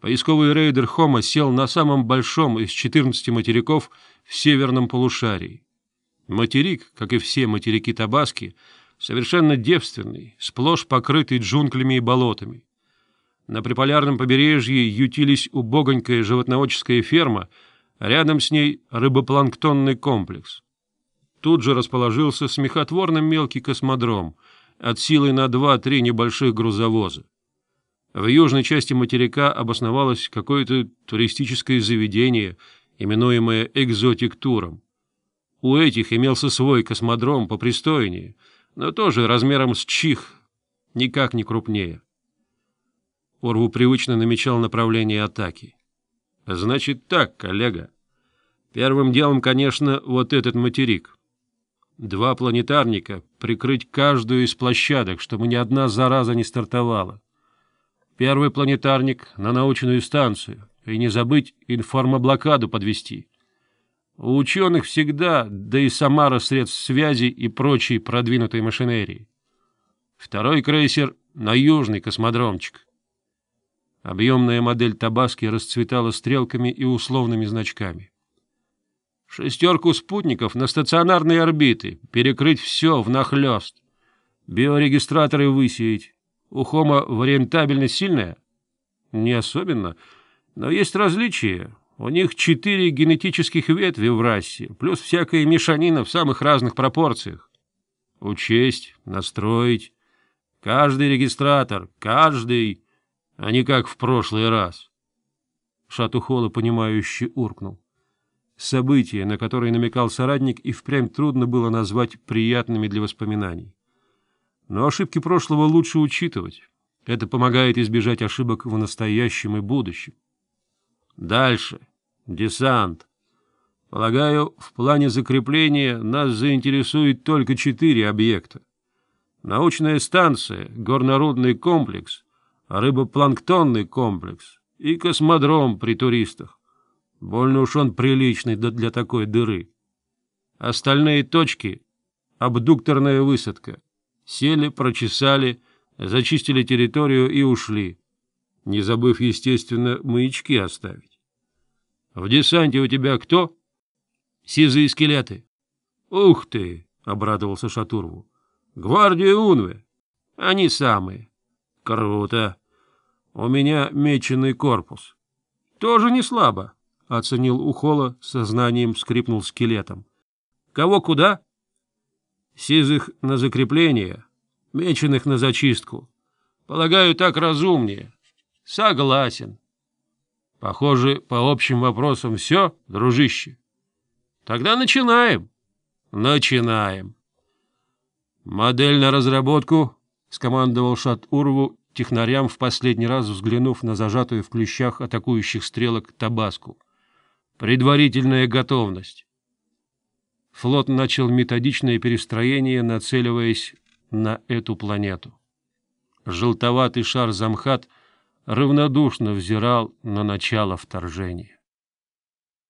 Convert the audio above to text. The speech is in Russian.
Поисковый рейдер Хома сел на самом большом из 14 материков в северном полушарии. Материк, как и все материки Табаски, совершенно девственный, сплошь покрытый джунглями и болотами. На приполярном побережье ютились убогонькая животноводческая ферма, рядом с ней рыбопланктонный комплекс. Тут же расположился смехотворно мелкий космодром, от силы на два-три небольших грузовоза. В южной части материка обосновалось какое-то туристическое заведение, именуемое «экзотик-туром». У этих имелся свой космодром по попристойнее, но тоже размером с чих, никак не крупнее. Орву привычно намечал направление атаки. «Значит так, коллега. Первым делом, конечно, вот этот материк. Два планетарника прикрыть каждую из площадок, чтобы ни одна зараза не стартовала первый планетарник на научную станцию и не забыть информоблокаду подвести. У ученых всегда, да и Самара средств связи и прочей продвинутой машинерии. Второй крейсер на южный космодромчик. Объемная модель Табаски расцветала стрелками и условными значками. Шестерку спутников на стационарные орбиты, перекрыть все внахлёст, биорегистраторы высеять, у Хома вариантабельность сильная? Не особенно. Но есть различия. У них четыре генетических ветви в расе, плюс всякая мешанина в самых разных пропорциях. Учесть, настроить. Каждый регистратор, каждый, а не как в прошлый раз. Шатухола, понимающе уркнул. Событие, на которое намекал соратник, и впрямь трудно было назвать приятными для воспоминаний. Но ошибки прошлого лучше учитывать. Это помогает избежать ошибок в настоящем и будущем. Дальше. Десант. Полагаю, в плане закрепления нас заинтересует только четыре объекта. Научная станция, горнорудный комплекс, рыбопланктонный комплекс и космодром при туристах. Больно уж он приличный для такой дыры. Остальные точки — абдукторная высадка сели, прочесали, зачистили территорию и ушли, не забыв, естественно, маячки оставить. — В десанте у тебя кто? — Сизые скелеты. — Ух ты! — обрадовался Шатурову. — Гвардия Унве. Они самые. — Круто. У меня меченый корпус. — Тоже не слабо, — оценил Ухола, сознанием скрипнул скелетом. — Кого куда? — Сизых на закрепление, меченых на зачистку. Полагаю, так разумнее. Согласен. Похоже, по общим вопросам все, дружище. Тогда начинаем. Начинаем. Модель на разработку, — скомандовал Шат-Урву технарям, в последний раз взглянув на зажатую в клещах атакующих стрелок табаску. Предварительная готовность флот начал методичное перестроение, нацеливаясь на эту планету. Желтоватый шар Замхат равнодушно взирал на начало вторжения.